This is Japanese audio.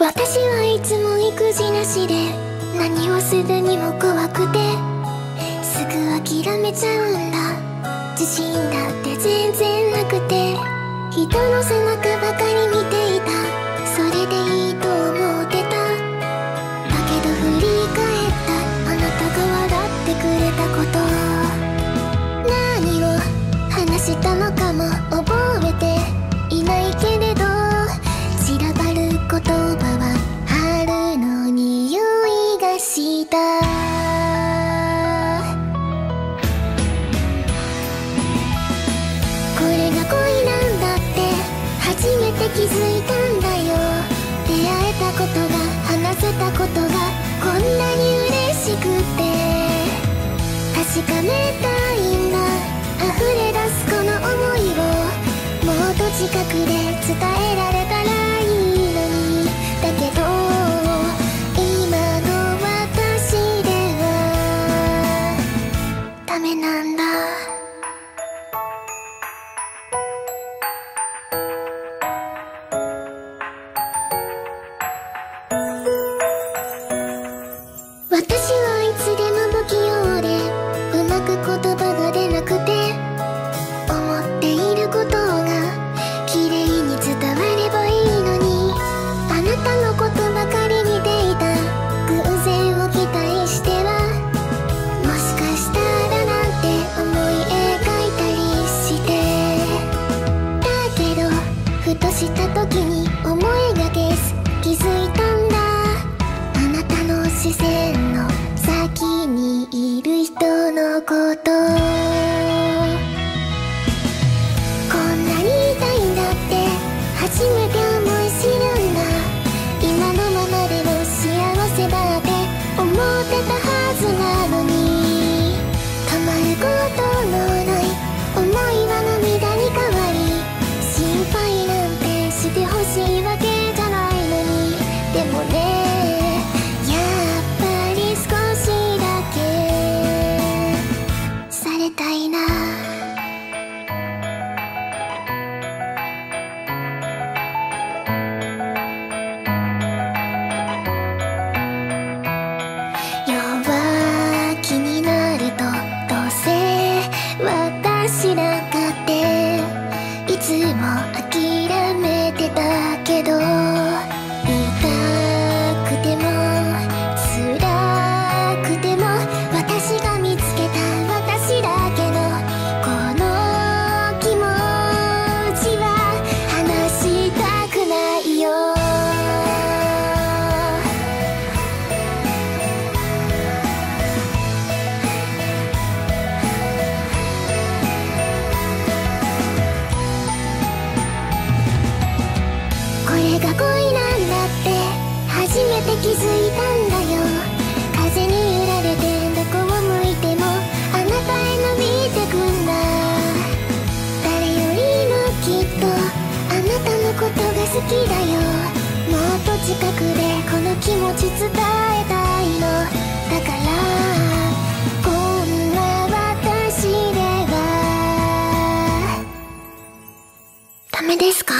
私はいつも育児なしで何をするにも怖くてすぐ諦めちゃうんだ。自信だって全然なくて人の背中ばかり見ていた。気づいたんだよ。出会えたことが話せたことがこんなに嬉しくて。確かめたいんだ。溢れ出すこの想いをもっと近くで伝えられたらいいのに。だけど今の私ではダメなんだ。視線の先にいる人のこと。こんなに痛いんだって初めて思い知るんだ。今のままでも幸せだって思ってたはずなのに。止まることのない思いは涙に変わり心配なんてしてほしいわけじゃないのに。でもね私なんかって。いつも恋なんだって。初めて気づいたんだよ。風に揺られてどこを向いてもあなたへ伸びてくんだ。誰よりもきっとあなたのことが好きだよ。もっと近くでこの気持ち伝えたいの。だから私では。ダメですか？